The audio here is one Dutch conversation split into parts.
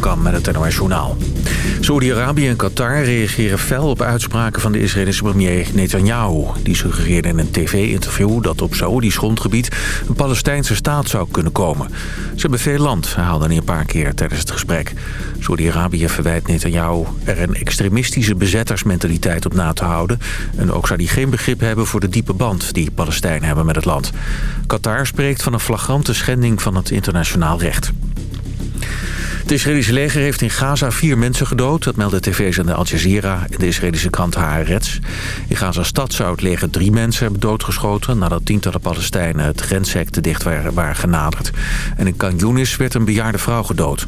met het NOS Journaal. Saudi-Arabië en Qatar reageren fel op uitspraken van de Israëlische premier Netanyahu. Die suggereerde in een tv-interview dat op Saoedisch grondgebied een Palestijnse staat zou kunnen komen. Ze hebben veel land, herhaalde hij een paar keer tijdens het gesprek. Saudi-Arabië verwijt Netanyahu er een extremistische bezettersmentaliteit op na te houden. En ook zou hij geen begrip hebben voor de diepe band die Palestijnen hebben met het land. Qatar spreekt van een flagrante schending van het internationaal recht. Het Israëlische leger heeft in Gaza vier mensen gedood. Dat melden tv's en de Al Jazeera en de Israëlische krant Haaretz. In Gaza-stad zou het leger drie mensen hebben doodgeschoten... nadat tientallen Palestijnen het grenshek te dicht waren, waren genaderd. En in Khan werd een bejaarde vrouw gedood.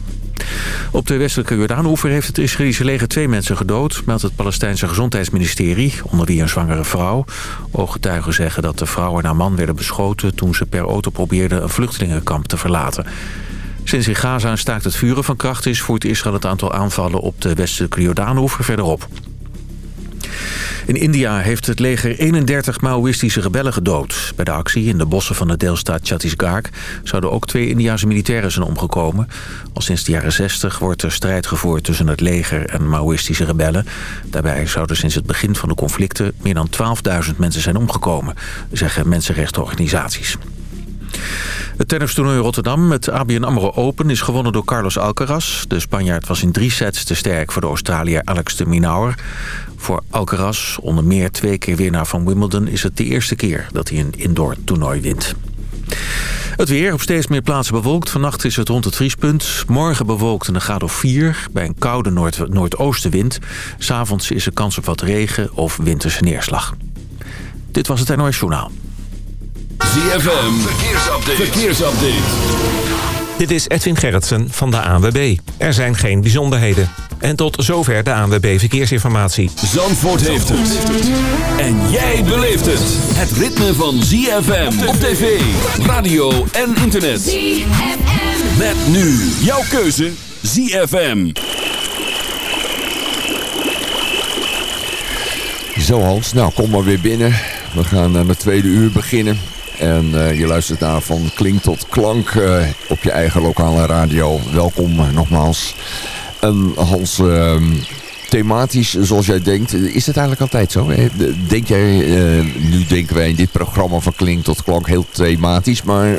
Op de westelijke Jordaanoever heeft het Israëlische leger twee mensen gedood... meldt het Palestijnse gezondheidsministerie, onder wie een zwangere vrouw. Ooggetuigen zeggen dat de vrouw en haar man werden beschoten... toen ze per auto probeerden een vluchtelingenkamp te verlaten. Sinds in Gaza een staakt het vuren van kracht is... voert Israël het aantal aanvallen op de westelijke Jordaanoever verder op. In India heeft het leger 31 Maoïstische rebellen gedood. Bij de actie in de bossen van de deelstaat Chhattisgarh... zouden ook twee Indiase militairen zijn omgekomen. Al sinds de jaren 60 wordt er strijd gevoerd tussen het leger en Maoïstische rebellen. Daarbij zouden sinds het begin van de conflicten... meer dan 12.000 mensen zijn omgekomen, zeggen mensenrechtenorganisaties. Het tennistoernooi Rotterdam, het ABN AMRO Open, is gewonnen door Carlos Alcaraz. De Spanjaard was in drie sets te sterk voor de Australiër Alex de Minaur. Voor Alcaraz, onder meer twee keer winnaar van Wimbledon... is het de eerste keer dat hij een indoor toernooi wint. Het weer op steeds meer plaatsen bewolkt. Vannacht is het rond het vriespunt. Morgen bewolkt en een graad of 4 bij een koude noord noordoostenwind. S'avonds is er kans op wat regen of winterse neerslag. Dit was het NOS Journaal. ZFM, verkeersupdate. verkeersupdate. Dit is Edwin Gerritsen van de ANWB. Er zijn geen bijzonderheden. En tot zover de ANWB Verkeersinformatie. Zandvoort heeft het. En jij beleeft het. Het ritme van ZFM op tv, radio en internet. ZFM. Met nu jouw keuze ZFM. Zo Hans, nou kom maar weer binnen. We gaan aan het tweede uur beginnen. En uh, je luistert naar van klink tot klank uh, op je eigen lokale radio. Welkom nogmaals. En Hans, ehm, thematisch zoals jij denkt, is het eigenlijk altijd zo? Denk jij, nu denken wij in dit programma van klink tot klank heel thematisch, maar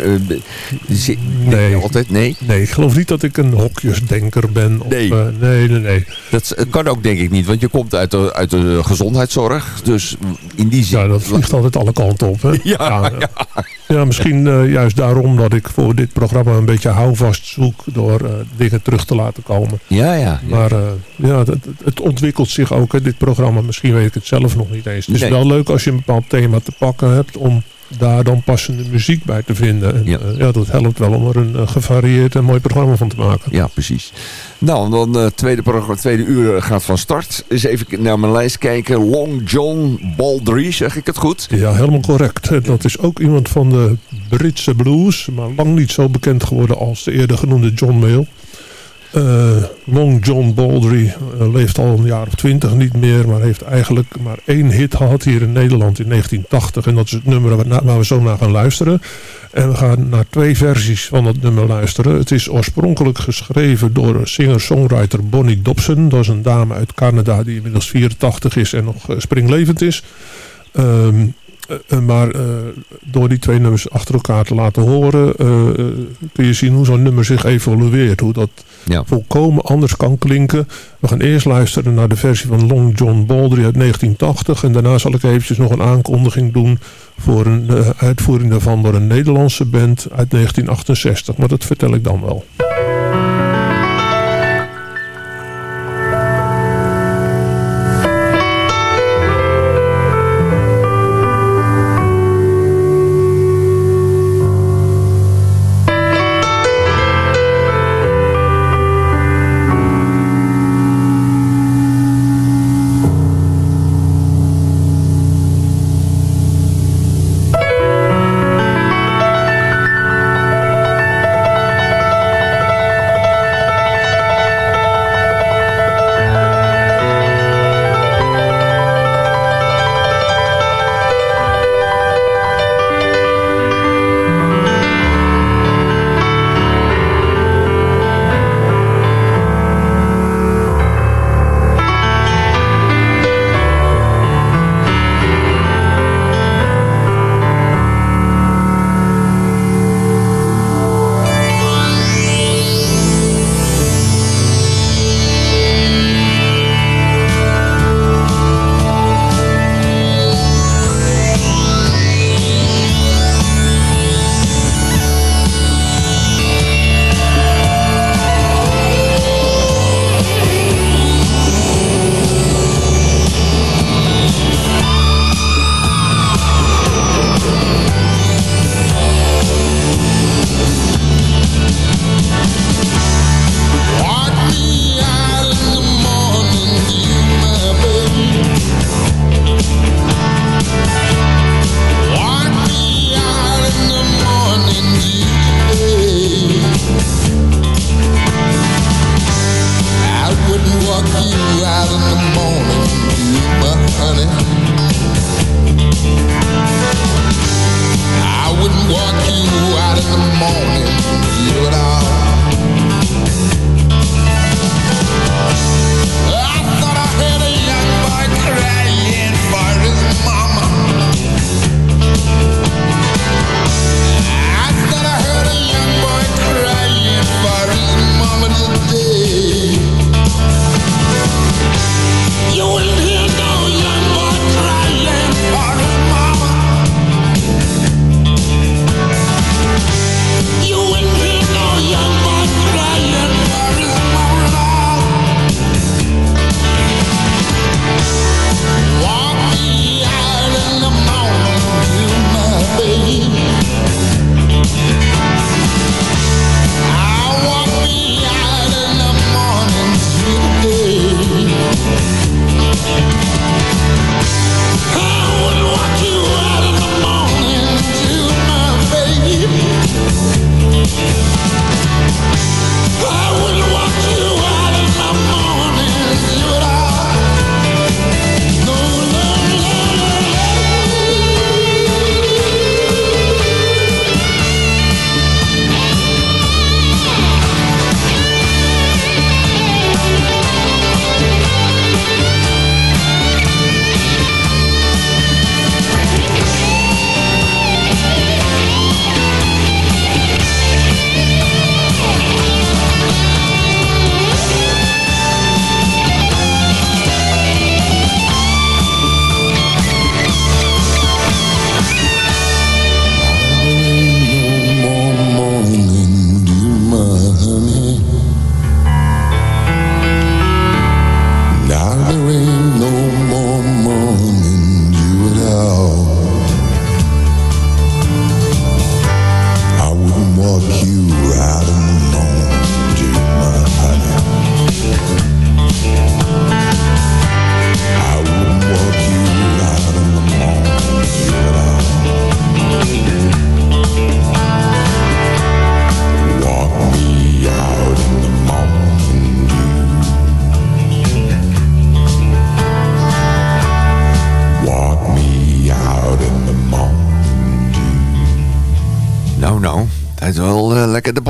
nee, altijd nee? Nee, ik geloof niet dat ik een hokjesdenker ben. Of, nee. nee, nee, nee. Dat kan ook denk ik niet, want je komt uit de, uit de gezondheidszorg, dus in die zin... Ja, dat vliegt altijd alle kanten op. Hè? Ja, ja. ja. Ja misschien uh, juist daarom dat ik voor dit programma een beetje houvast zoek door uh, dingen terug te laten komen. Ja, ja. ja. Maar uh, ja, het, het, ontwikkelt zich ook, hè, dit programma. Misschien weet ik het zelf nog niet eens. Het is Nee. wel leuk als je een bepaald thema te pakken hebt om daar dan passende muziek bij te vinden. En, Ja. uh, ja, dat helpt wel om er een uh, gevarieerd en mooi programma van te maken. Ja, precies. Nou, dan uh, tweede, tweede uur gaat van start. Eens even naar mijn lijst kijken. Long John Baldry, zeg ik het goed? Ja, helemaal correct. Dat is ook iemand van de Britse blues, maar lang niet zo bekend geworden als de eerder genoemde John Mayall. Uh, Long John Baldry uh, leeft al een jaar of twintig niet meer, maar heeft eigenlijk maar één hit gehad hier in Nederland in 1980. En dat is het nummer waar, we zo naar gaan luisteren. En we gaan naar twee versies van dat nummer luisteren. Het is oorspronkelijk geschreven door singer-songwriter Bonnie Dobson. Dat is een dame uit Canada die inmiddels 84 is en nog uh, springlevend is. Um, uh, maar uh, door die twee nummers achter elkaar te laten horen... Uh, kun je zien hoe zo'n nummer zich evolueert. Hoe dat ja. volkomen anders kan klinken. We gaan eerst luisteren naar de versie van Long John Baldry uit 1980. En daarna zal ik eventjes nog een aankondiging doen... voor een uitvoering daarvan door een Nederlandse band uit 1968. Maar dat vertel ik dan wel.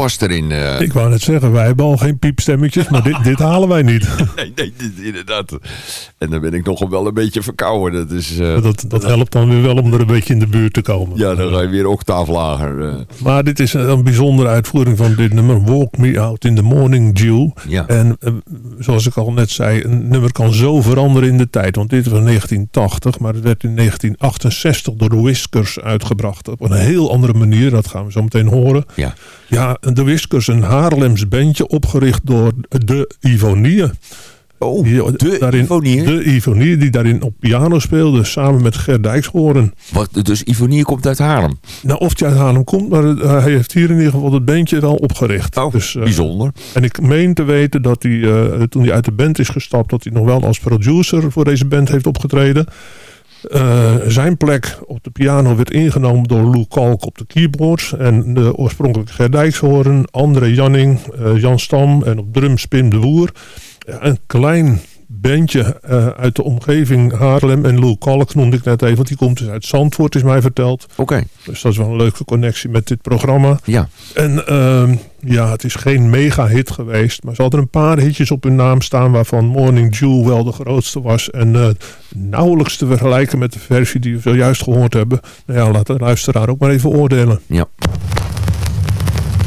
Bas erin. eh. Ik wou net zeggen, wij hebben al geen piepstemmetjes, maar dit, dit halen wij niet. Nee, nee, dit- inderdaad. En dan ben ik nog wel een beetje verkouden. Dat is... eh, Dat, dat helpt dan weer wel om er een beetje in de buurt te komen. ja, dan ga je weer octaaf lager. eh. Maar dit is een bijzondere uitvoering van dit nummer. Walk Me Out in the Morning Dew. Ja. En zoals ik al net zei, een nummer kan zo veranderen in de tijd. Want dit was 1980, maar het werd in 1968 door de Whiskers uitgebracht. Op een heel andere manier, dat gaan we zo meteen horen. Ja. Ja, de Whiskers, een Haarlems bandje opgericht door de Ivonieën. Oh, de daarin, Ivonier? De Ivonieën die daarin op piano speelde, samen met Ger Dijkshoorn. Wat, dus Ivonier komt uit Haarlem. Nou, of hij uit Haarlem komt, maar eh, hij heeft hier in ieder geval het bandje wel opgericht. Oh, Dus, eh, bijzonder. En ik meen te weten dat hij, eh, toen hij uit de band is gestapt, dat hij nog wel als producer voor deze band heeft opgetreden. Zijn plek op de piano werd ingenomen door Lou Kalk op de keyboards. En de oorspronkelijke Ger Dijkshoorn, André Janning, Jan Stam en op drums Pim de Boer. Een klein bandje eh, uit de omgeving Haarlem. En Lou Kalk noemde ik net even, want die komt dus uit Zandvoort, is mij verteld. Oké, Dus dat is wel een leuke connectie met dit programma. ja. En ehm, ja, het is geen mega hit geweest. Maar ze hadden een paar hitjes op hun naam staan. Waarvan Morning Dew wel de grootste was. En eh, nauwelijks te vergelijken met de versie die we zojuist gehoord hebben. Nou ja, laat de luisteraar ook maar even oordelen. Ja.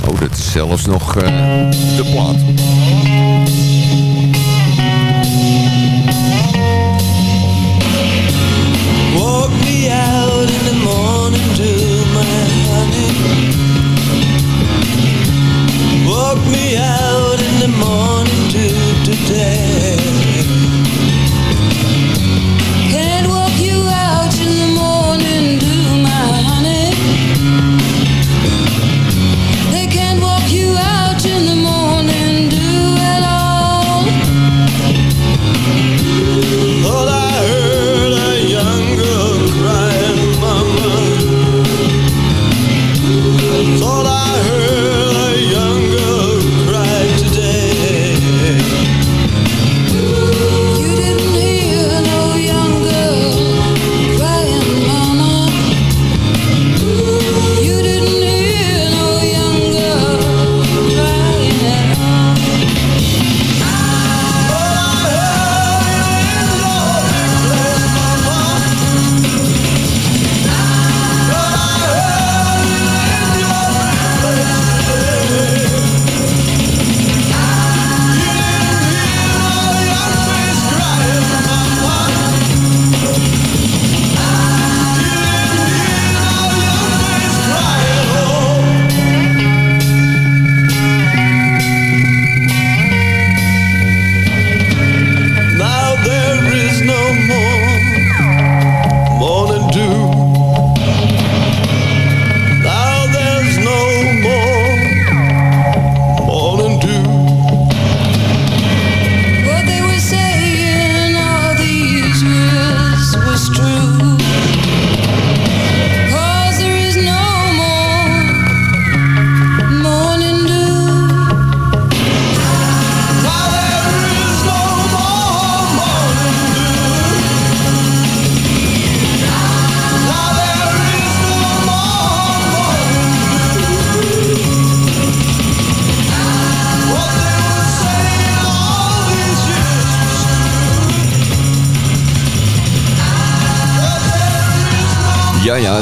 Oh, dat is zelfs nog eh, de plaat.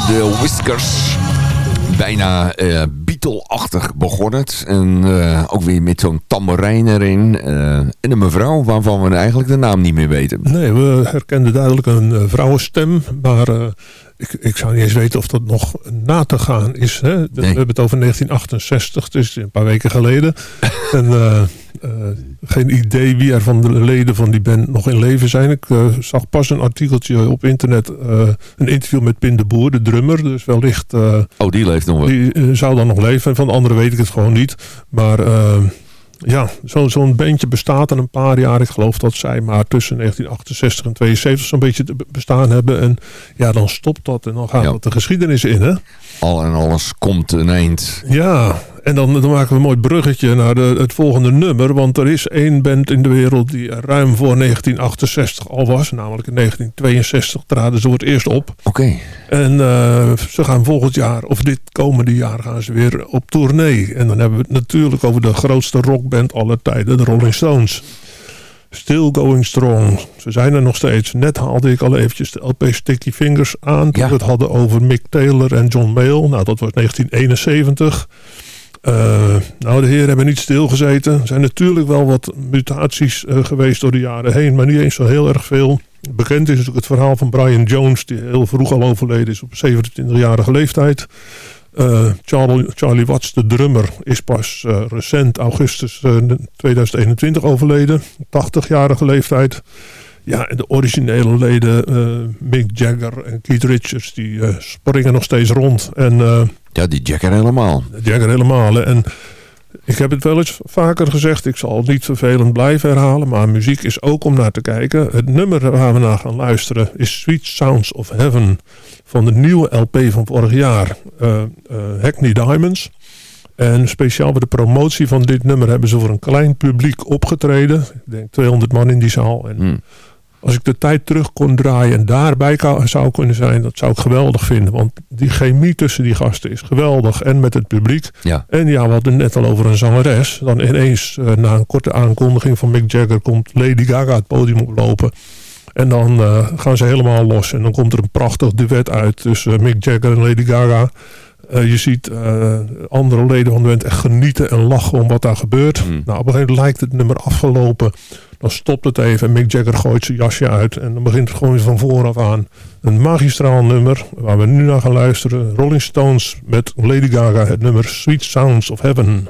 De Whiskers. Bijna eh Beatle-achtig begon het. En eh, ook weer met zo'n tamboerijn erin. Eh, en een mevrouw waarvan we eigenlijk de naam niet meer weten. Nee, we herkenden duidelijk een vrouwenstem. Maar ik, ik zou niet eens weten of dat nog na te gaan is. Hè? We hebben het over 1968, dus een paar weken geleden. en geen idee wie er van de leden van die band nog in leven zijn. Ik eh, zag pas een artikeltje op internet. eh, een interview met Pin de Boer, de drummer. Dus wellicht... eh, Oh, die leeft nog wel. die zou dan nog leven. En van de anderen weet ik het gewoon niet. Maar ja, zo- zo'n bandje bestaat al een paar jaar. Ik geloof dat zij maar tussen 1968 en 72 zo'n beetje bestaan hebben. En ja, dan stopt dat en dan gaat Ja. dat de geschiedenis in, hè? Al en alles komt een eind. Ja, En dan, dan maken we een mooi bruggetje naar de, het volgende nummer. Want er is één band in de wereld die ruim voor 1968 al was. Namelijk in 1962 traden ze voor het eerst op. Oké. En eh, ze gaan volgend jaar, of dit komende jaar, gaan ze weer op tournee. En dan hebben we het natuurlijk over de grootste rockband aller tijden, de Rolling Stones. Still going strong. Ze zijn er nog steeds. Net haalde ik al eventjes de LP Sticky Fingers aan. Toen Ja. we het hadden over Mick Taylor en John Mayall. Nou, dat was 1971. Eh, nou, de heren hebben niet stilgezeten. Er zijn natuurlijk wel wat mutaties eh, geweest door de jaren heen. Maar niet eens zo heel erg veel. Bekend is natuurlijk het verhaal van Brian Jones. Die heel vroeg al overleden is op 27-jarige leeftijd. Eh, Charlie, Charlie Watts, de drummer, is pas recent, augustus eh, 2021 overleden. 80-jarige leeftijd. Ja, en de originele leden, Mick Jagger en Keith Richards, die springen nog steeds rond. En Ja, die Jacker helemaal. Jagger helemaal. En ik heb het wel eens vaker gezegd, ik zal het niet vervelend blijven herhalen, maar muziek is ook om naar te kijken. Het nummer waar we naar gaan luisteren is Sweet Sounds of Heaven van de nieuwe LP van vorig jaar, eh, Hackney Diamonds. En speciaal bij de promotie van dit nummer hebben ze voor een klein publiek opgetreden. Ik denk 200 man in die zaal. En Hmm. Als ik de tijd terug kon draaien en daarbij zou kunnen zijn, dat zou ik geweldig vinden. Want die chemie tussen die gasten is geweldig. En met het publiek. Ja. En ja, we hadden het net al over een zangeres. Dan ineens, eh, na een korte aankondiging van Mick Jagger, komt Lady Gaga het podium oplopen. En dan eh, gaan ze helemaal los. En dan komt er een prachtig duet uit tussen Mick Jagger en Lady Gaga. Eh, je ziet eh, andere leden van de band echt genieten en lachen om wat daar gebeurt. Hmm. Nou, op een gegeven moment lijkt het nummer afgelopen. Dan stopt het even en Mick Jagger gooit zijn jasje uit. En dan begint het gewoon van vooraf aan. Een magistraal nummer waar we nu naar gaan luisteren. Rolling Stones met Lady Gaga. Het nummer Sweet Sounds of Heaven.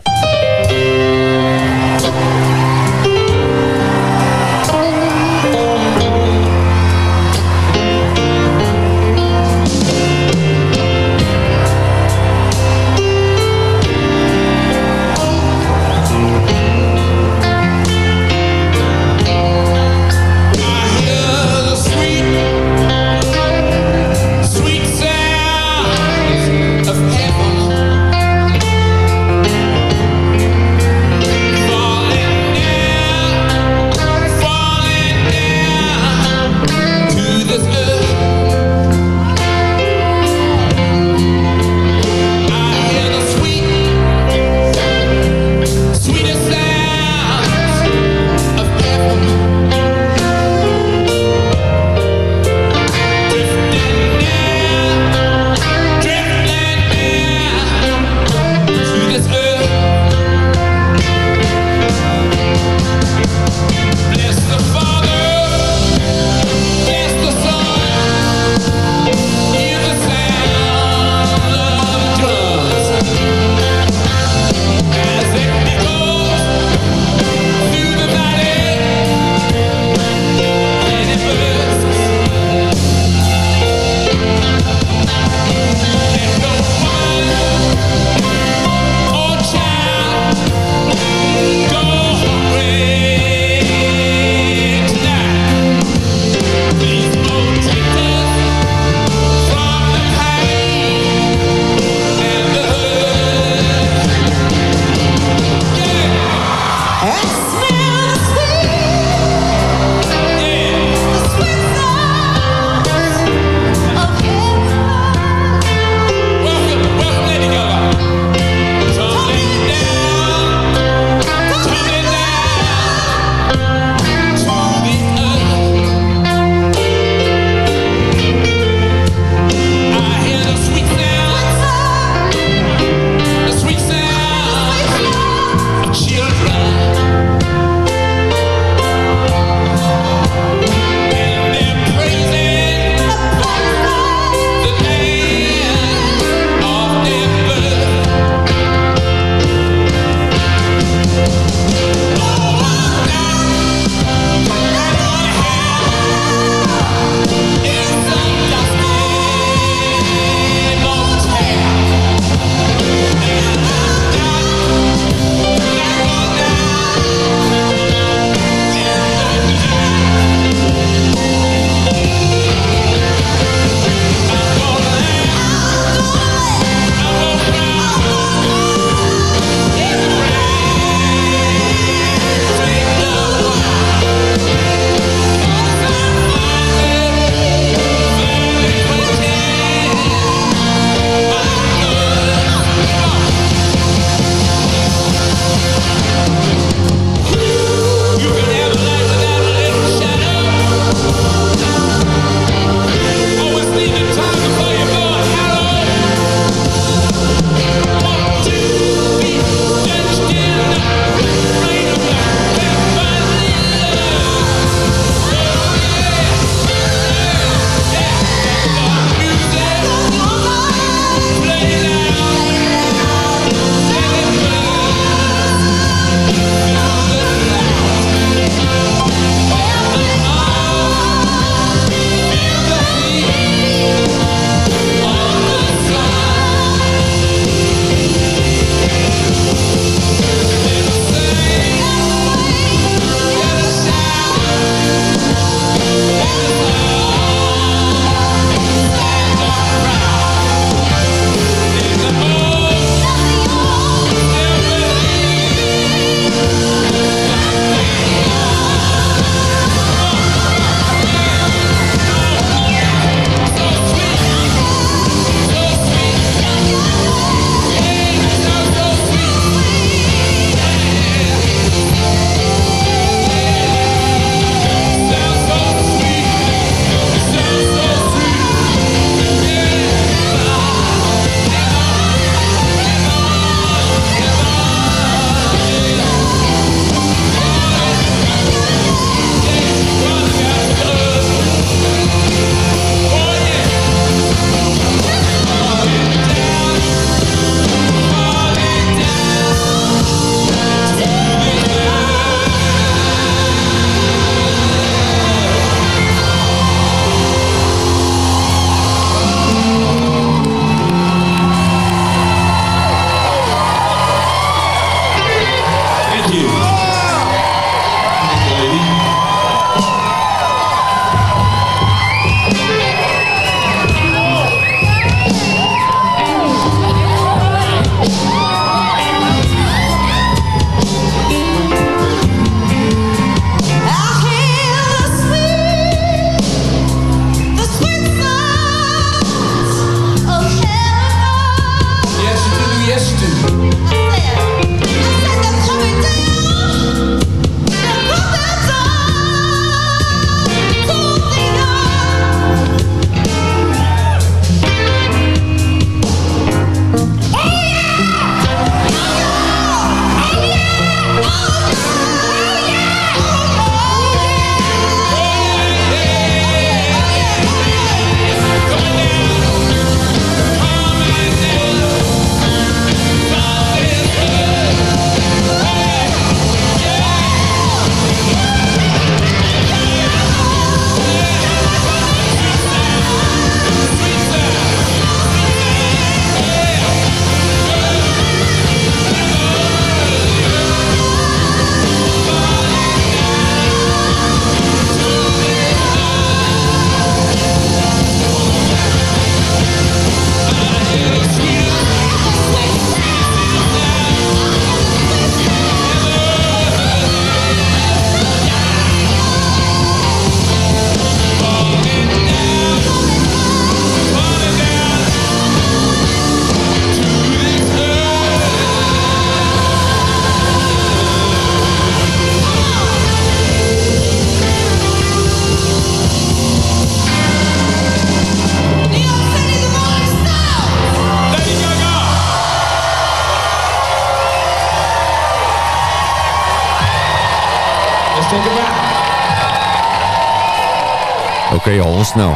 Oké Hans, nou.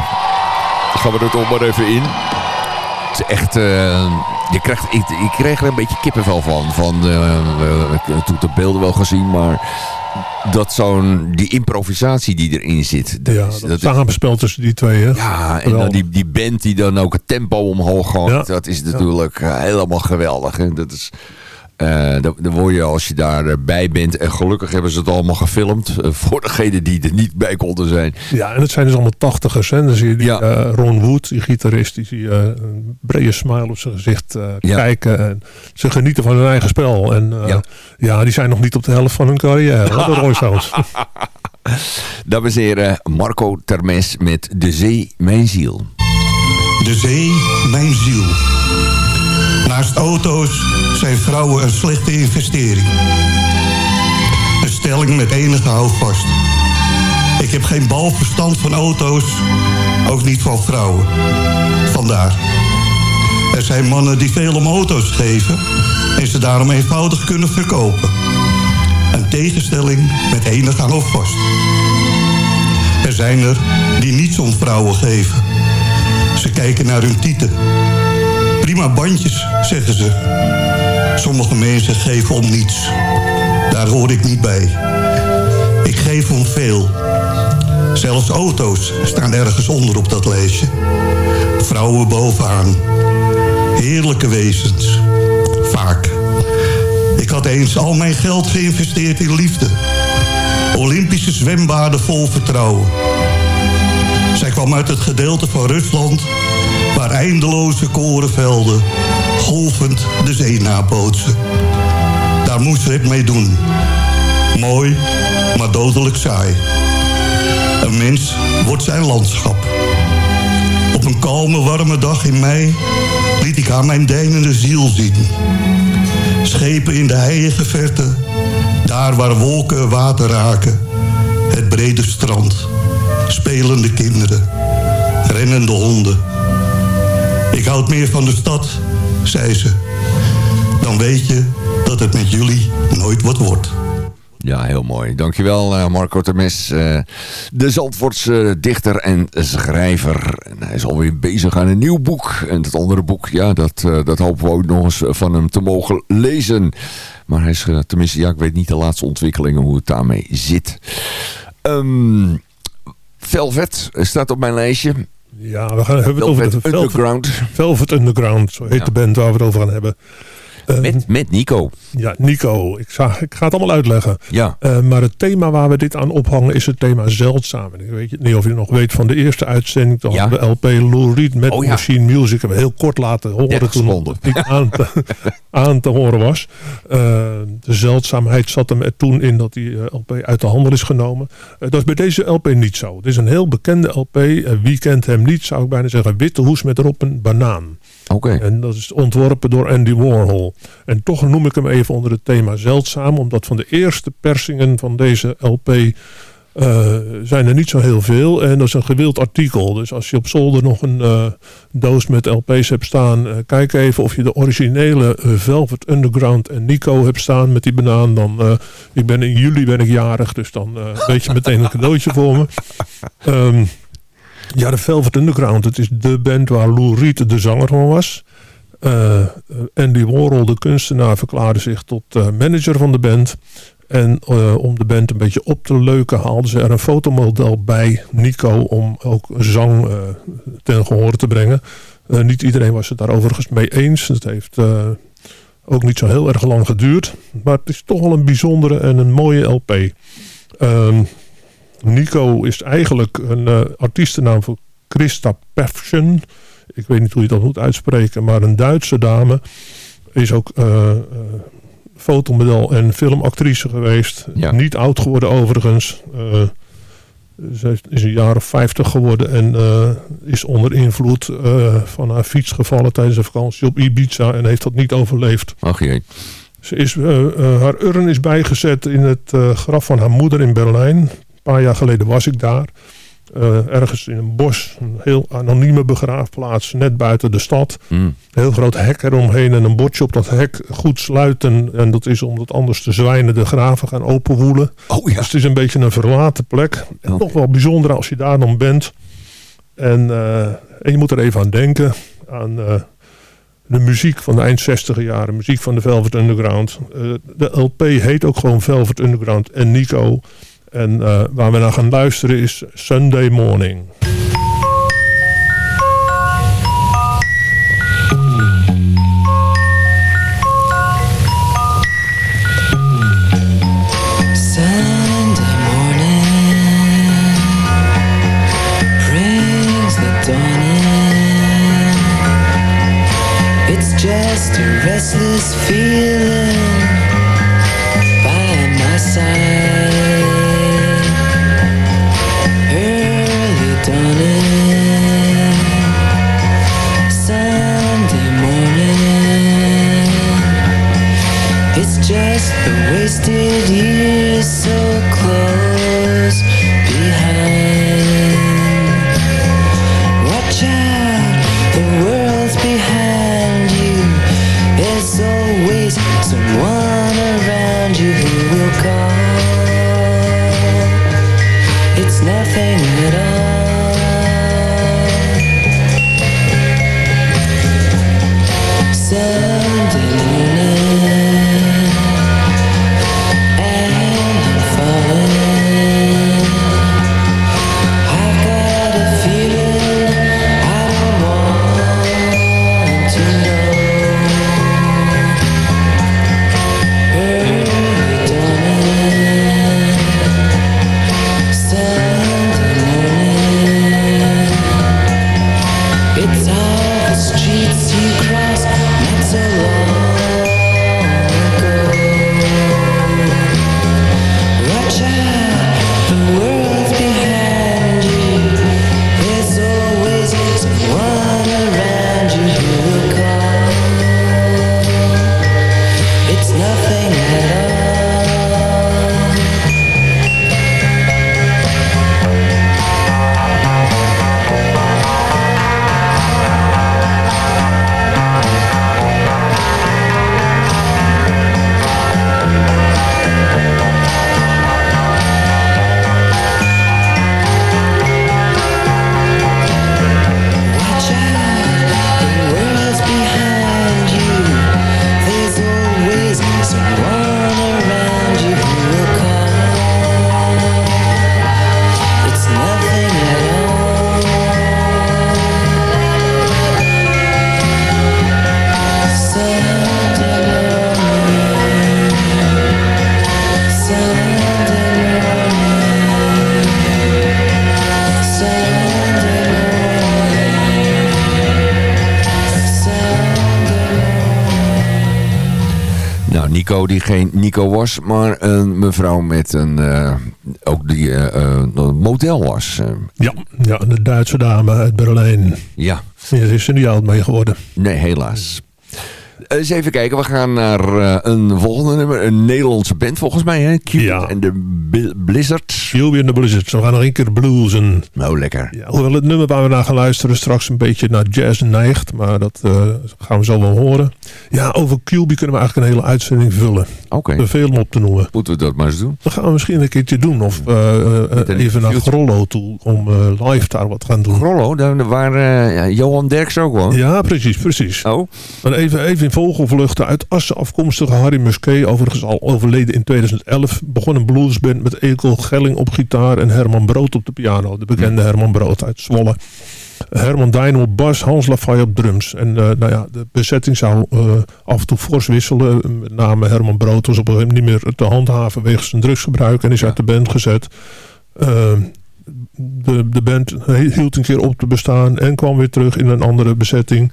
Dan gaan we er toch maar even in. Het is echt... eh, je krijgt, ik, ik kreeg er een beetje kippenvel van. van eh, eh, ik heb toen de beelden wel gezien, maar... Dat zo'n... Die improvisatie die erin zit. Dat Ja, is- dat dat- samenspel tussen die twee. Hè? ja, en dan die, die band die dan ook het tempo omhoog. Ja. Dat is natuurlijk helemaal geweldig. hè. Dat is... eh, dan, dan word je als je daarbij bent. En gelukkig hebben ze het allemaal gefilmd. eh, voor degenen die er niet bij konden zijn. Ja, en het zijn dus allemaal tachtigers. Hè? Dan zie je die, Ja. eh, Ron Wood, die gitarist, die zie je eh, een brede smile op zijn gezicht eh, Ja. kijken. En ze genieten van hun eigen spel. En eh, Ja. ja. die zijn nog niet op de helft van hun carrière. hoor, de Roy Jones. Dames en heren, Marco Termes met De Zee, Mijn Ziel. De zee, mijn ziel. Naast auto's zijn vrouwen een slechte investering. Een stelling met enige houvast. Ik heb geen balverstand van auto's, ook niet van vrouwen. Vandaar. Er zijn mannen die veel om auto's geven en ze daarom eenvoudig kunnen verkopen. Een tegenstelling met enige houvast. Er zijn er die niets om vrouwen geven. Ze kijken naar hun tieten. Prima bandjes, zeggen ze. Sommige mensen geven om niets. Daar hoor ik niet bij. Ik geef om veel. Zelfs auto's staan ergens onder op dat lijstje. Vrouwen bovenaan. Heerlijke wezens. Vaak. Ik had eens al mijn geld geïnvesteerd in liefde. Olympische zwembaden vol vertrouwen. Zij kwam uit het gedeelte van Rusland... waar eindeloze korenvelden golvend de zee nabootsen. Daar moest het mee doen. Mooi, maar dodelijk saai. Een mens wordt zijn landschap. Op een kalme, warme dag in mei... liet ik haar mijn deinende ziel zien. Schepen in de heilige verte... daar waar wolken water raken... het brede strand spelende kinderen, rennende honden. Ik houd meer van de stad, zei ze. Dan weet je dat het met jullie nooit wat wordt. Ja, heel mooi. Dankjewel eh, Marco Termes. eh, de Zandvoortse dichter en schrijver. Hij is alweer bezig aan een nieuw boek. En het andere boek, ja, dat, eh, dat hopen we ook nog eens van hem te mogen lezen. Maar hij is, tenminste, ja, ik weet niet de laatste ontwikkelingen hoe het daarmee zit. Ehm Velvet staat op mijn lijstje. Ja, we gaan hebben het over de Velvet, Underground. Velvet Underground. Zo heet Ja. de band waar we het over gaan hebben. Eh, Met, met Nico. Ja, Nico. Ik, ga, ik ga het allemaal uitleggen. Ja. Eh, maar het thema waar we dit aan ophangen is het thema zeldzaam. En Ik weet niet of je nog weet van de eerste uitzending. Toen Ja. we LP Lou Reed met Oh ja. Machine Music. Hebben we heel kort laten horen 30 toen het niet aan te, aan te horen was. Eh, de zeldzaamheid zat hem er toen in dat die eh, LP uit de handel is genomen. Eh, dat is bij deze LP niet zo. Het is een heel bekende LP. Eh, wie kent hem niet zou ik bijna zeggen. Witte hoes met erop een banaan. En dat is ontworpen door Andy Warhol. En toch noem ik hem even onder het thema zeldzaam. Omdat van de eerste persingen van deze LP eh, zijn er niet zo heel veel. En dat is een gewild artikel. Dus als je op zolder nog een eh, doos met LP's hebt staan. eh, kijk even of je de originele Velvet Underground en Nico hebt staan met die banaan. Dan, ik ben in juli ben ik jarig. Dus dan weet je meteen een cadeautje voor me. Ehm, ja, de Velvet Underground. Het is de band waar Lou Reed de zanger van was. Eh, Andy Warhol, de kunstenaar, verklaarde zich tot eh, manager van de band. En eh, om de band een beetje op te leuken haalden ze er een fotomodel bij, Nico, om ook zang ten gehore te brengen. Niet iedereen was het daar overigens mee eens. Het heeft ook niet zo heel erg lang geduurd. Maar het is toch wel een bijzondere en een mooie LP. Ehm, Nico is eigenlijk een eh, artiestennaam voor Christa Pefchen. Ik weet niet hoe je dat moet uitspreken, maar een Duitse dame. Is ook eh, eh, fotomodel en filmactrice geweest. Ja. Niet oud geworden overigens. Ze is een jaar of 50 geworden en is onder invloed van haar fiets gevallen tijdens een vakantie op Ibiza en heeft dat niet overleefd. Ach jee. Ze is, haar urn is bijgezet in het graf van haar moeder in Berlijn. Paar jaar geleden was ik daar. eh, ergens in een bos. Een heel anonieme begraafplaats, net buiten de stad. Mm. Een heel groot hek eromheen en een bordje op dat hek goed sluiten. En dat is omdat anders de zwijnen de graven gaan openwoelen. Oh ja. Dus het is een beetje een verlaten plek. En. Nog wel bijzonder als je daar dan bent. En, eh, en je moet er even aan denken. Aan eh, de muziek van de eind 60 jaren. Muziek van de Velvet Underground. De LP heet ook gewoon Velvet Underground en Nico. En eh, waar we naar gaan luisteren is Sunday Morning. Geen Nico was, maar een mevrouw met een, eh, ook die een model was. Ja, ja, de Duitse dame uit Berlijn. ja, Hier is er niet oud mee geworden. nee, helaas. Eens even kijken, we gaan naar een volgende nummer. Een Nederlandse band volgens mij, hè? Cupid Ja. en de Blizzards. Julian de Blizzards. We gaan nog een keer bluesen. Nou, lekker. Ja, hoewel het nummer waar we naar gaan luisteren straks een beetje naar jazz neigt. Maar dat gaan we zo wel horen. Ja, over QB kunnen we eigenlijk een hele uitzending vullen. Oké, Er veel om op te noemen. moeten we dat maar eens doen. Dat gaan we misschien een keertje doen. Of eh, eh, even naar. Grollo toe om eh, live daar wat gaan doen. Grollo, daar waar Johan Derks ook woont. Ja, precies, precies. Oh, Maar even, even in vogelvluchten uit Assen afkomstige Harry Musquet, overigens al overleden in 2011, begon een bluesband met Ekel Gelling op gitaar en Herman Brood op de piano. De bekende Herman Brood uit Zwolle. Herman Dijn op bas, Hans Lafay op drums. En eh, nou ja, de bezetting zou eh, af en toe fors wisselen. Met name Herman Brood was op een niet meer te handhaven wegens zijn drugsgebruik en is uit de band gezet. Eh, de, de band hield een keer op te bestaan en kwam weer terug in een andere bezetting.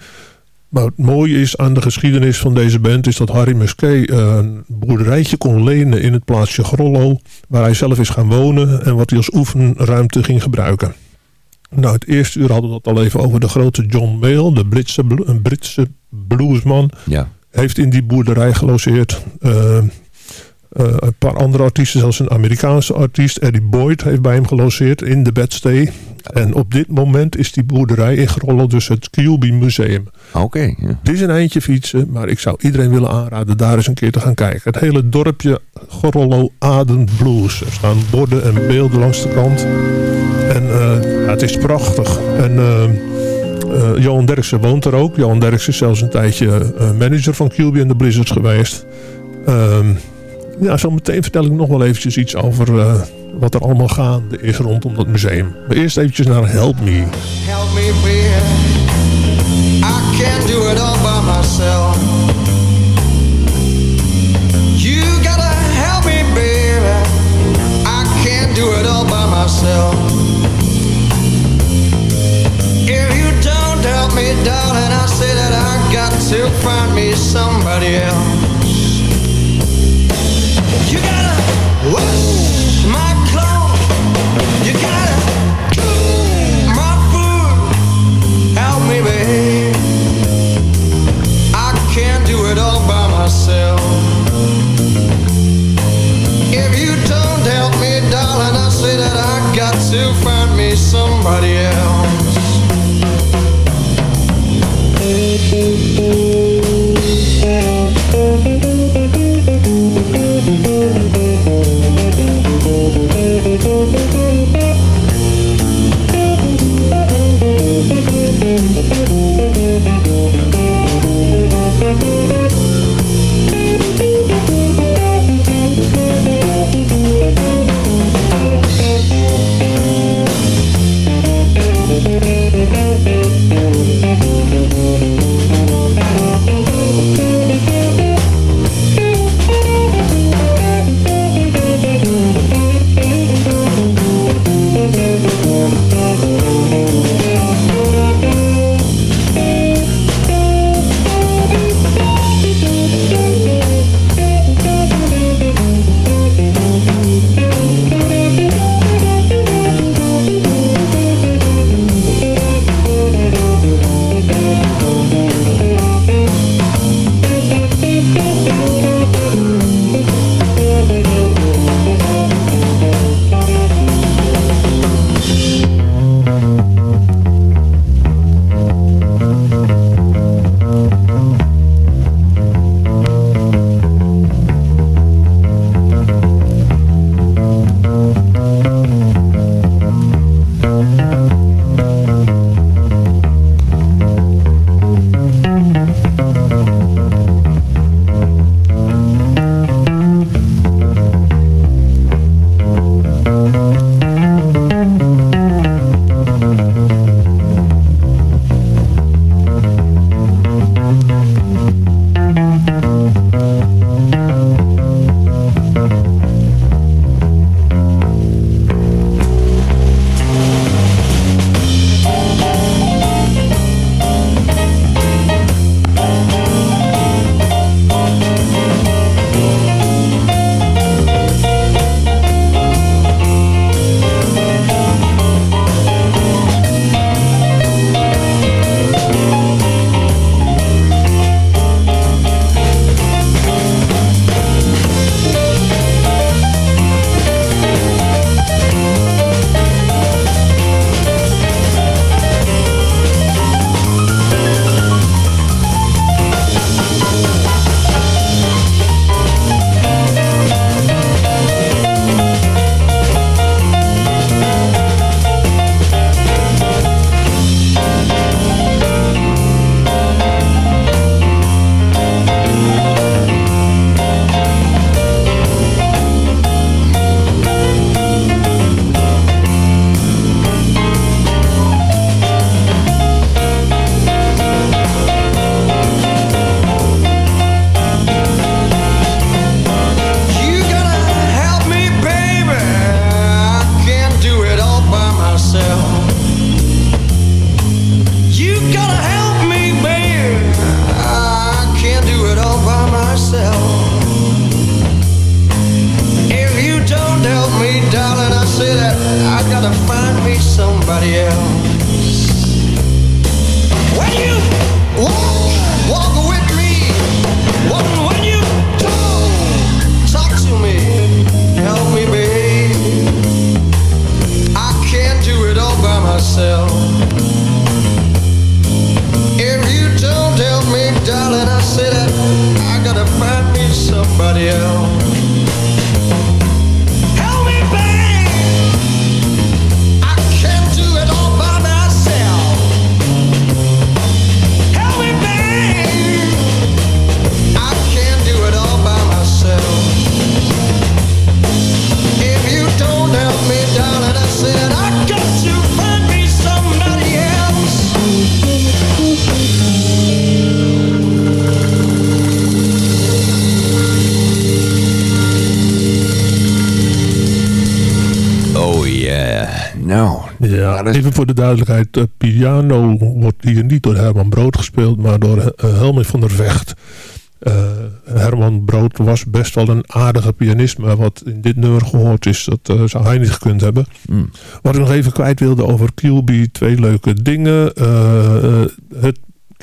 Maar het mooie is aan de geschiedenis van deze band... is dat Harry Musquet eh, een boerderijtje kon lenen in het plaatsje Grollo... waar hij zelf is gaan wonen en wat hij als oefenruimte ging gebruiken. Nou, het eerste uur hadden we dat al even over de grote John Mayall... de Britse, een Britse bluesman. ja. Heeft in die boerderij gelogeerd. Eh, eh, een paar andere artiesten, zelfs een Amerikaanse artiest... Eddie Boyd heeft bij hem gelogeerd in de bedstay. En op dit moment is die boerderij in Grollo dus het QB Museum. Oké. ja. Het is een eindje fietsen, maar ik zou iedereen willen aanraden daar eens een keer te gaan kijken. Het hele dorpje Gorrello ademt blues. Er staan borden en beelden langs de kant. En eh, het is prachtig. En eh, eh, Johan Derksen woont er ook. Johan Derksen is zelfs een tijdje manager van QB en de Blizzards geweest. Ehm ja, zo meteen vertel ik nog wel eventjes iets over wat er allemaal gaande is rondom dat museum. Maar eerst eventjes naar Help Me. Help me. I can't do it all by myself. You gotta help me, baby. I can't do it all by myself. To find me somebody else. You gotta wash my clothes. You gotta cook my food. Help me, babe. I can't do it all by myself. If you don't help me, darling, I say that I got to find me somebody else. Even voor de duidelijkheid. De piano wordt hier niet door Herman Brood gespeeld, maar door eh, Helmut van der Vecht. Eh, Herman Brood was best wel een aardige pianist, maar wat in dit nummer gehoord is, dat eh, zou hij niet gekund hebben. Hmm. Wat ik nog even kwijt wilde over QB, twee leuke dingen. Eh, eh, het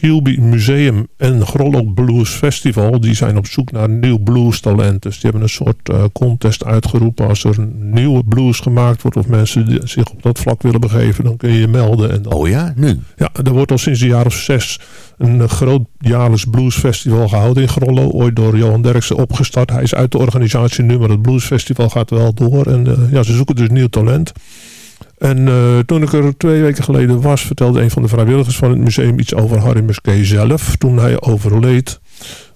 QB Museum en Grollo Blues Festival, die zijn op zoek naar nieuw blues talent. Dus die hebben een soort eh, contest uitgeroepen. Als er een nieuwe blues gemaakt wordt of mensen die zich op dat vlak willen begeven, dan kun je je melden. En dan Oh ja, nu? ja, er wordt al sinds een jaar of zes een groot jaarlijks bluesfestival gehouden in Grollo. Ooit door Johan Derksen opgestart. Hij is uit de organisatie nu, maar het bluesfestival gaat wel door. En eh, ja, ze zoeken dus nieuw talent. En eh, toen ik er twee weken geleden was, vertelde een van de vrijwilligers van het museum iets over Harry Musquet zelf. Toen hij overleed,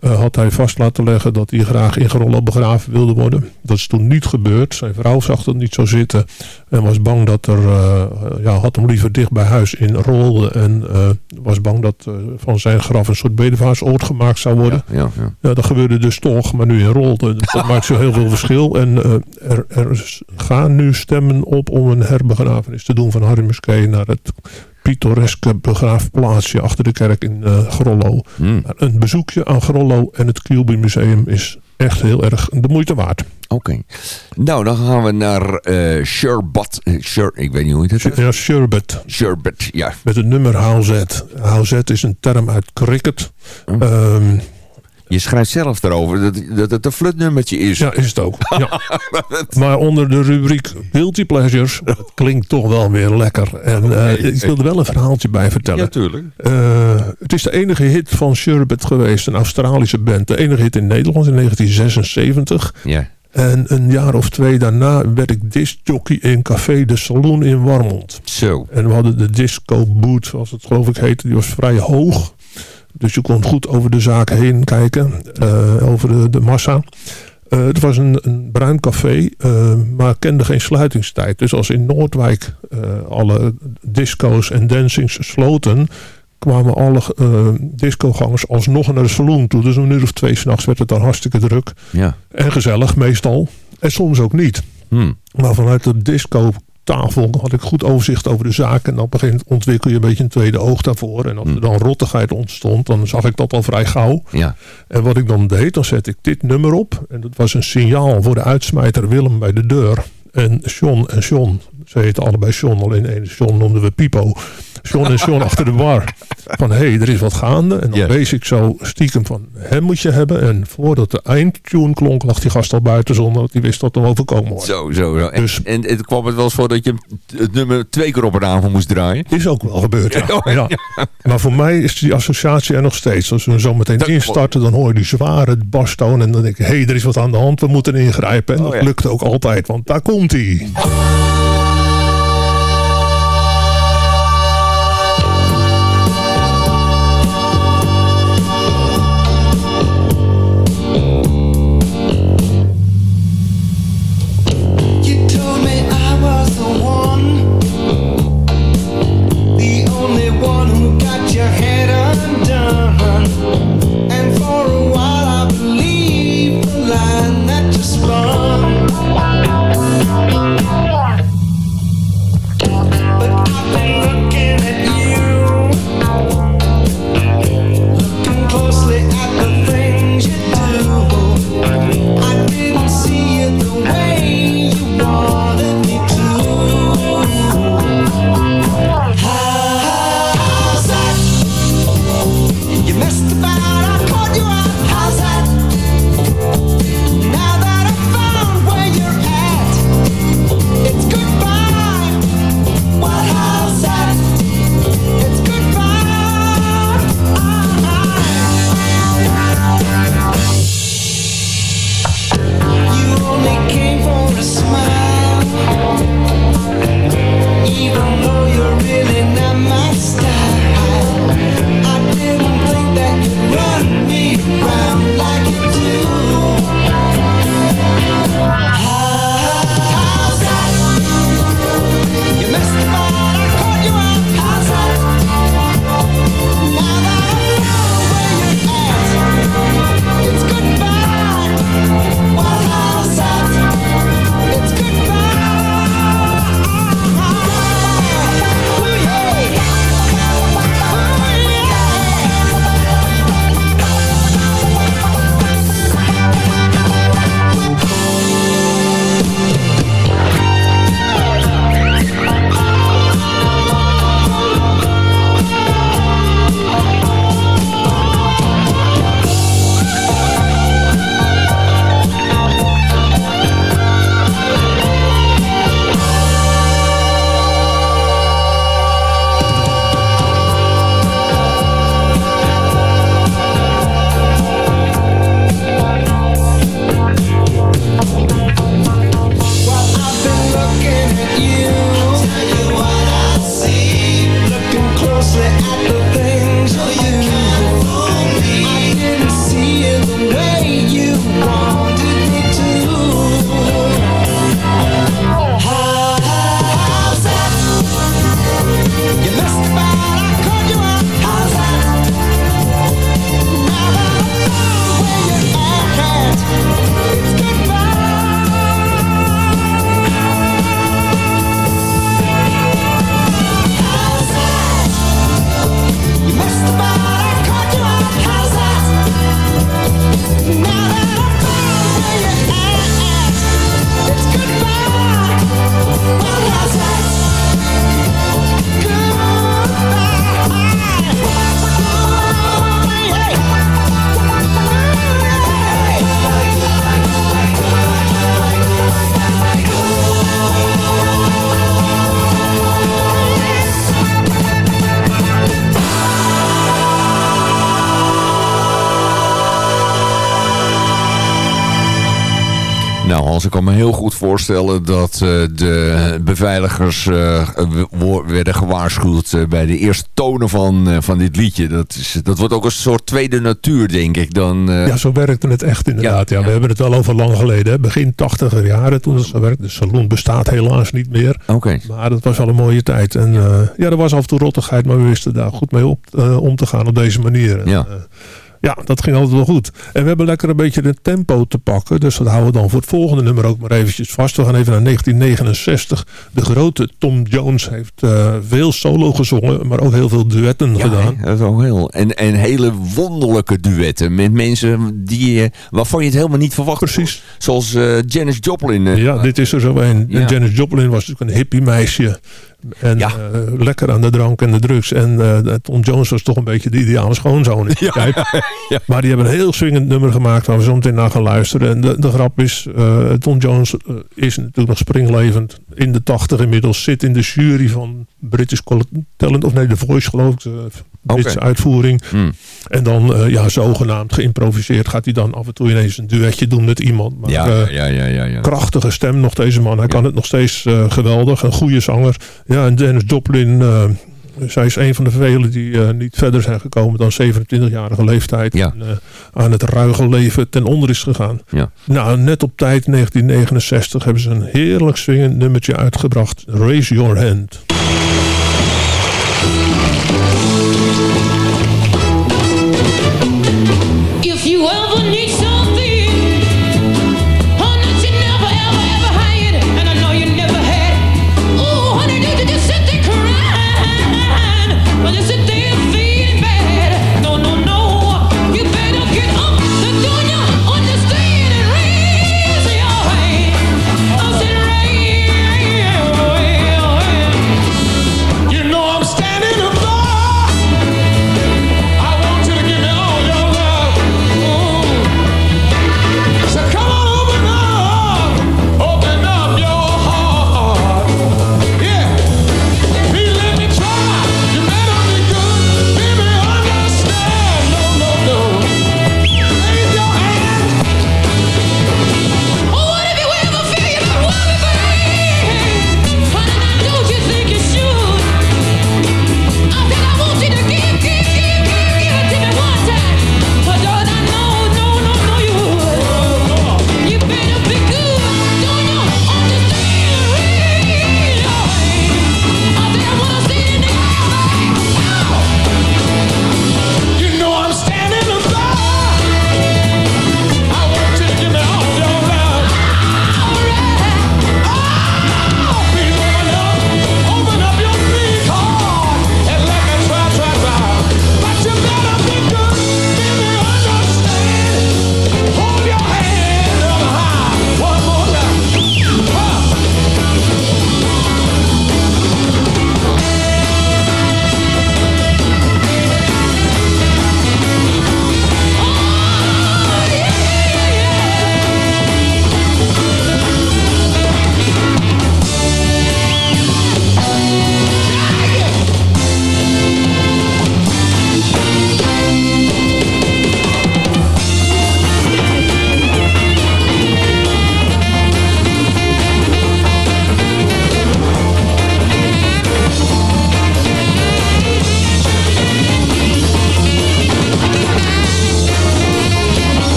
eh, had hij vast laten leggen dat hij graag in Grollo begraven wilde worden. Dat is toen niet gebeurd. Zijn vrouw zag dat niet zo zitten en was bang dat er, eh, ja, had hem liever dicht bij huis in Rolde en eh, was bang dat eh, van zijn graf een soort bedevaartsoord gemaakt zou worden. Ja, ja. Ja, dat gebeurde dus toch, maar nu in Rolde. Dat maakt zo heel veel verschil. En eh, er, er gaan nu stemmen op om een herbegrafenis te doen van Harry Musquet naar het pittoreske begraafplaatsje achter de kerk in eh, Grollo. Hmm. Een bezoekje aan Grollo en het Kilby Museum is echt heel erg de moeite waard. Oké. Nou, dan gaan we naar eh Sherbet. eh, Sher, ik weet niet hoe je het zegt. Ja, sherbet. Sherbet, ja. Met het nummer Houzet. Houzet is een term uit cricket. Ehm, Je schrijft zelf erover dat, dat het een flutnummertje is. ja, is het ook. Ja. Maar onder de rubriek Guilty Pleasures, dat klinkt toch wel weer lekker. En eh, ik wilde wel een verhaaltje bij vertellen. tuurlijk. Eh, het is de enige hit van Sherbet geweest, een Australische band. De enige hit in Nederland in 1976. Ja. En een jaar of twee daarna werd ik discjockey in Café de Saloon in Warmond. Zo. En we hadden de disco boot, zoals het geloof ik heette, die was vrij hoog. Dus je kon goed over de zaak heen kijken, eh, over de, de massa. Eh, het was een, een bruin café, eh, maar kende geen sluitingstijd. Dus als in Noordwijk alle disco's en dancings sloten, kwamen alle discogangers alsnog naar de saloon toe. Dus om een uur of twee s'nachts werd het dan hartstikke druk. Ja. En gezellig meestal. En soms ook niet. Hm. Maar vanuit de disco tafel had ik goed overzicht over de zaak. En op een gegeven moment ontwikkel je een beetje een tweede oog daarvoor. En als er dan rottigheid ontstond, dan zag ik dat al vrij gauw. Ja. En wat ik dan deed, dan zet ik dit nummer op. En dat was een signaal voor de uitsmijter Willem bij de deur. En John en John, ze heten allebei John, alleen één John noemden we Pipo. John en John achter de bar. Van hé, hey, er is wat gaande. En dan wees ik zo stiekem van hem moet je hebben. En voordat de eindtune klonk, lag die gast al buiten zonder dat hij wist dat hem overkomen was. Zo, zo, zo. En, Dus- en, het kwam het wel eens voor dat je het nummer twee keer op een avond moest draaien? Is ook wel gebeurd, ja. Ja, Ja. Maar voor mij is die associatie er nog steeds. Als we zo meteen Dat- instarten, dan hoor je die zware bastoon. En dan denk ik, hé, hey, er is wat aan de hand. We moeten ingrijpen. En Oh, dat lukt ook altijd, want daar komt hij. Nogmaals, ik kan me heel goed voorstellen dat eh, de beveiligers eh, werden gewaarschuwd eh, bij de eerste tonen van, van dit liedje. Dat, is, dat wordt ook een soort tweede natuur, denk ik. Dan, Ja, zo werkte het echt inderdaad. Ja, Ja, ja. We hebben het wel over lang geleden. Hè. Begin tachtiger jaren toen het zo werkte. De saloon bestaat helaas niet meer. Oké. Maar dat was wel een mooie tijd. En ja, er was af en toe rottigheid. Maar we wisten daar goed mee op, om te gaan op deze manier. En, Ja. Ja, dat ging altijd wel goed. En we hebben lekker een beetje de tempo te pakken. Dus dat houden we dan voor het volgende nummer ook maar eventjes vast. We gaan even naar 1969. De grote Tom Jones heeft eh, veel solo gezongen. Maar ook heel veel duetten Ja, gedaan. dat is ook heel. En, en hele wonderlijke duetten met mensen die, eh, waarvan je het helemaal niet verwacht. Precies. Zoals eh, Janis Joplin. Ja, dit is er zo een. Ja. Janis Joplin was natuurlijk een hippie meisje. En Ja. eh, lekker aan de drank en de drugs. En eh, Tom Jones was toch een beetje de ideale schoonzoon in die tijd. ja. Maar die hebben een heel swingend nummer gemaakt waar we zo meteen naar gaan luisteren. En de, de grap is, eh, Tom Jones is natuurlijk nog springlevend. In de tachtig inmiddels. Zit in de jury van British Talent. Of nee, The Voice geloof ik. Uitvoering. Hmm. En dan, eh, ja, zogenaamd geïmproviseerd. Gaat hij dan af en toe ineens een duetje doen met iemand. Maar, Ja, eh, ja, ja, ja, ja. krachtige stem nog deze man. Hij kan het nog steeds eh, geweldig. Een goede zanger. Ja, en Dennis Joplin... zij is een van de velen die niet verder zijn gekomen dan 27-jarige leeftijd. Ja. En, aan het ruige leven ten onder is gegaan. Ja. Nou, net op tijd, 1969, hebben ze een heerlijk swingend nummertje uitgebracht. Raise Your Hand.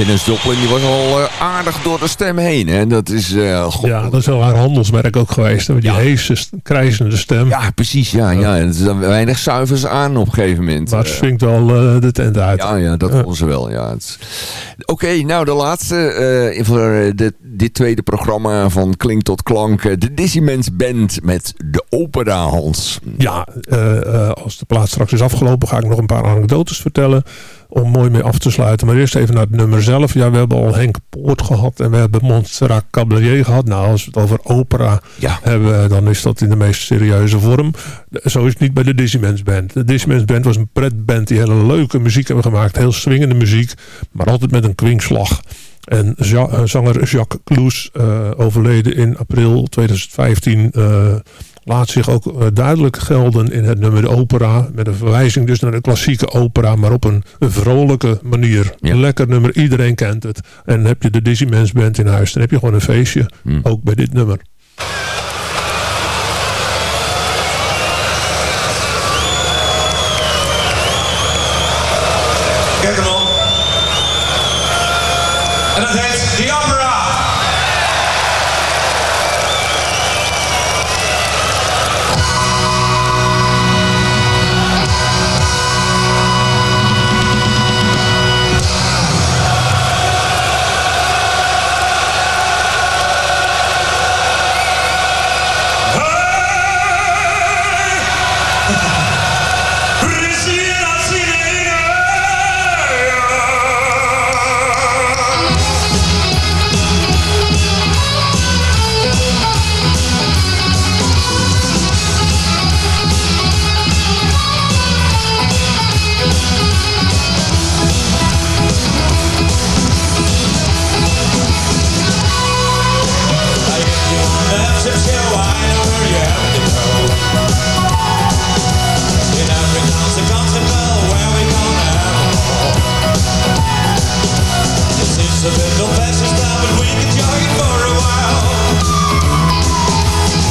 Janis Joplin die was al eh, aardig door de stem heen. Hè? Dat is... god- Ja, dat is wel haar handelsmerk ook geweest. hè, Die heese, st- krijzende stem. Ja, precies. Ja, ja. En er is dan weinig zuivers aan op een gegeven moment. Maar het Eh, swingt wel de tent uit. Ja, ja, dat Ja. kon ze wel. Ja. Oké, nou de laatste voor dit, dit tweede programma van Klink tot Klank. De Dissimens Band met opera Hans. Ja, eh, eh, als de plaats straks is afgelopen ga ik nog een paar anekdotes vertellen. Om mooi mee af te sluiten. Maar eerst even naar het nummer zelf. Ja, we hebben al Henk Poort gehad. En we hebben Montserrat Caballé gehad. Nou, als we het over opera Ja. hebben. Dan is dat in de meest serieuze vorm. Zo is het niet bij de Dissimens Band. De Dissimens Band was een pretband die hele leuke muziek hebben gemaakt. Heel swingende muziek. Maar altijd met een kwinkslag. En eh, zanger Jacques Cloes, eh, overleden in april 2015, eh, laat zich ook eh, duidelijk gelden in het nummer de opera. Met een verwijzing dus naar de klassieke opera, maar op een, een vrolijke manier. Ja. Een lekker nummer, iedereen kent het. En heb je de Dizzy Mans Band in huis, dan heb je gewoon een feestje. Hmm. Ook bij dit nummer. So there's no fashion but we can jog it for a while.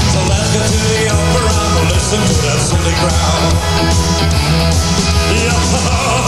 So let's go to the opera, listen to that Sunday crowd. Yeah.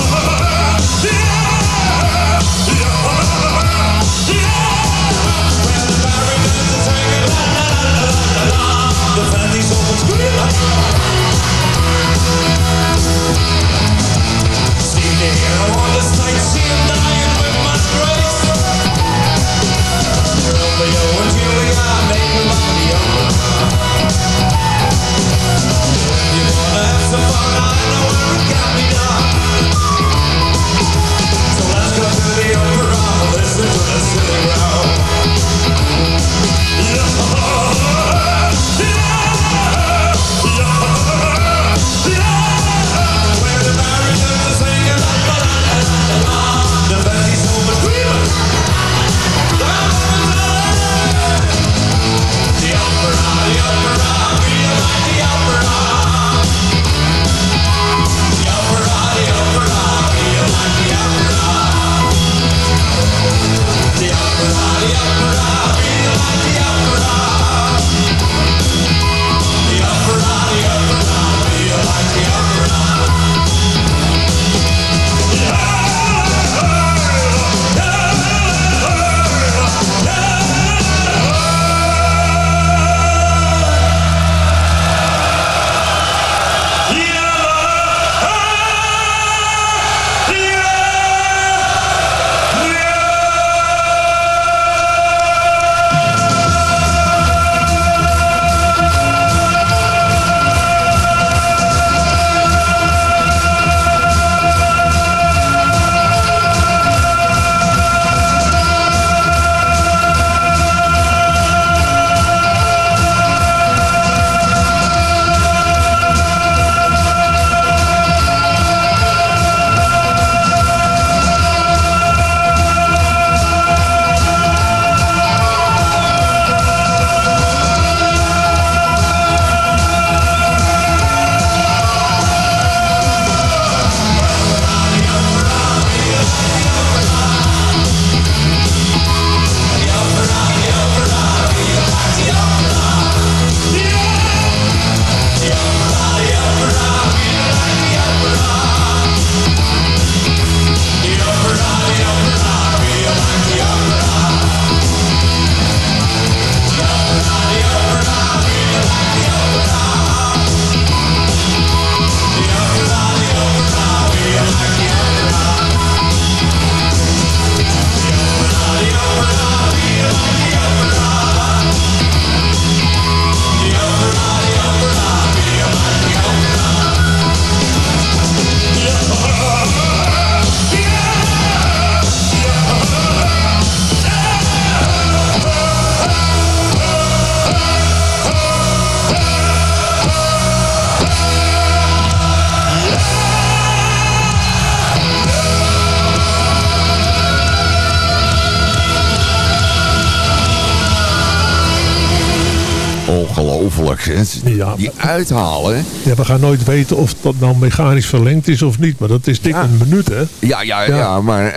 Ja, Die uithalen. Ja, we gaan nooit weten of dat nou mechanisch verlengd is of niet. Maar dat is dik Ja. een minuut, hè? Ja, ja, ja, Ja, maar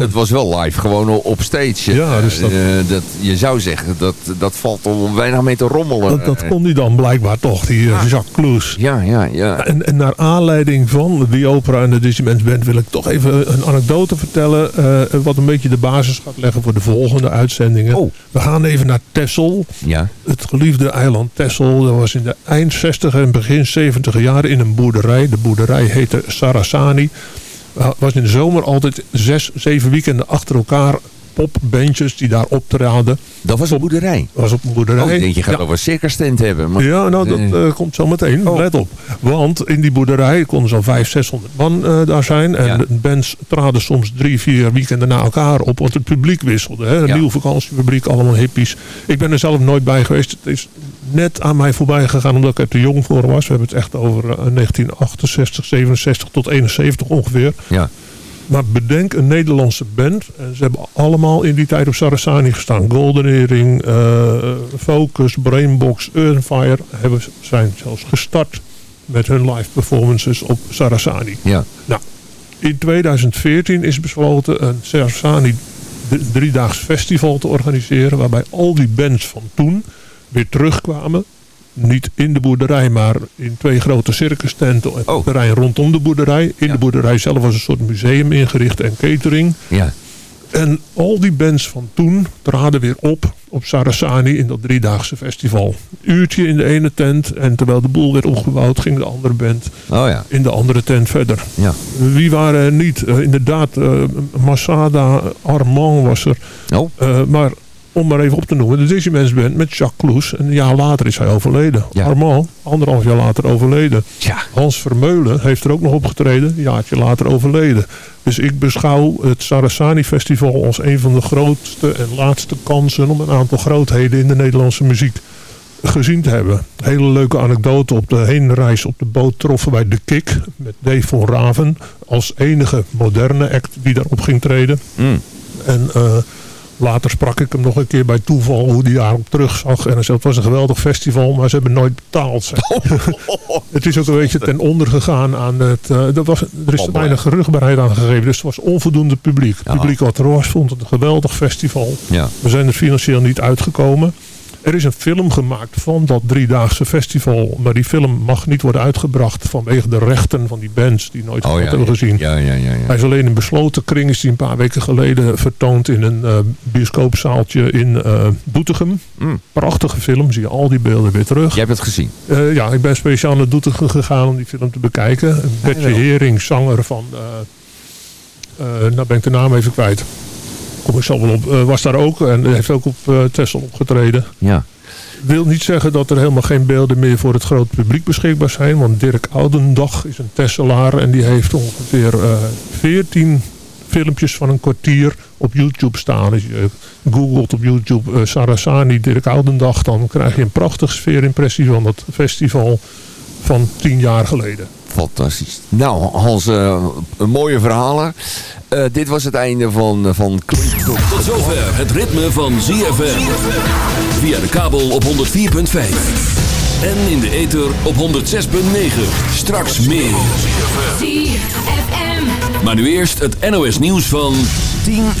het, was wel live, gewoon op- stage. Ja, dus dat- Eh, dat, je zou zeggen, dat, dat valt om weinig mee te rommelen. Dat, dat kon hij dan blijkbaar toch, die eh, Jacques Kloes. Ja, ja, ja. En, en naar aanleiding van die opera en de Disneyland Band wil ik toch even een anekdote vertellen. eh, wat een beetje de basis gaat leggen voor de volgende uitzendingen. Oh. We gaan even naar Texel. Ja, Het geliefde eiland Texel. Dat was in de eind 60 en begin 70 jaren in een boerderij. De boerderij heette Sarasani. Er was in de zomer altijd zes, zeven weekenden achter elkaar popbandjes die daar optraden. dat was een boerderij. Dat was op een boerderij. Oh, ik denk je gaat Ja. over een circus tent hebben. Maar, Ja, nou, dat Eh, komt zo meteen. Oh. Let op. Want in die boerderij konden zo'n 500, 600 man eh, daar zijn. En Ja. bands traden soms drie, vier weekenden na elkaar op. Want het publiek wisselde. Hè? Een Ja. nieuwe vakantiefabriek, allemaal hippies. Ik ben er zelf nooit bij geweest. Het is net aan mij voorbij gegaan omdat ik er te jong voor was. We hebben het echt over eh, 1968, 67 tot 71 ongeveer. ja. Maar bedenk een Nederlandse band. En ze hebben allemaal in die tijd op Sarasani gestaan. Golden Earring, eh, Focus, Brainbox, Earnfire. Hebben, zijn zelfs gestart met hun live performances op Sarasani. ja. Nou, in 2014 is besloten een Sarasani driedaags festival te organiseren. Waarbij al die bands van toen weer terugkwamen. Niet in de boerderij, maar in twee grote circus tenten op het Oh. terrein rondom de boerderij. In Ja. de boerderij zelf was een soort museum ingericht en catering. ja. En al die bands van toen traden weer op op Sarasani in dat driedaagse festival. Uurtje in de ene tent en terwijl de boel werd opgebouwd ging de andere band Oh ja. in de andere tent verder. Ja. Wie waren er niet? Eh, inderdaad, eh, Masada, Armand was er. Oh, Eh, maar om maar even op te noemen, de Disneyman's Band met Jacques Kloes. En een jaar later is hij overleden. Ja. Armand, anderhalf jaar later overleden. tja. Hans Vermeulen heeft er ook nog opgetreden, een jaartje later overleden. Dus ik beschouw het Sarasani Festival als een van de grootste en laatste kansen om een aantal grootheden in de Nederlandse muziek gezien te hebben. Hele leuke anekdote op de heenreis op de boot troffen wij De Kik met Dave von Raven als enige moderne act die daarop ging treden. Mm. En eh, later sprak ik hem nog een keer bij toeval hoe hij daarop terugzag. En hij zei, het was een geweldig festival, maar ze hebben nooit betaald. hij. het is ook een beetje ten onder gegaan aan het... eh, er, was, er is Oh, weinig rugbaarheid aan gegeven, dus het was onvoldoende publiek. Het publiek wat er was vond het een geweldig festival. Ja. We zijn er financieel niet uitgekomen. Er is een film gemaakt van dat driedaagse festival. Maar die film mag niet worden uitgebracht vanwege de rechten van die bands die nooit Oh ja. hebben gezien. Ja, ja, ja. ja. Hij is alleen in besloten kring is die een paar weken geleden vertoond in een eh, bioscoopzaaltje in eh Doetinchem. Mm. Prachtige film, zie je al die beelden weer terug. Jij hebt het gezien. Eh, ja, ik ben speciaal naar Doetinchem gegaan om die film te bekijken. Betje wel. Hering, zanger van... nou ben ik de naam even kwijt. Kom ik zo wel op. Eh, was daar ook en heeft ook op eh Texel opgetreden. Ja. Wil niet zeggen dat er helemaal geen beelden meer voor het grote publiek beschikbaar zijn. Want Dirk Oudendag is een Tesselaar en die heeft ongeveer eh 14 filmpjes van een kwartier op YouTube staan. Als je googelt op YouTube Sarasani Dirk Oudendag, dan krijg je een prachtige sfeerimpressie van dat festival van tien jaar geleden. Fantastisch. Nou, Hans, eh, een mooie verhalen. Eh, dit was het einde van, eh, van tot Tot zover het ritme van ZFM. Via de kabel op 104.5. En in de ether op 106.9. Straks meer. ZFM. Maar nu eerst het NOS nieuws van 10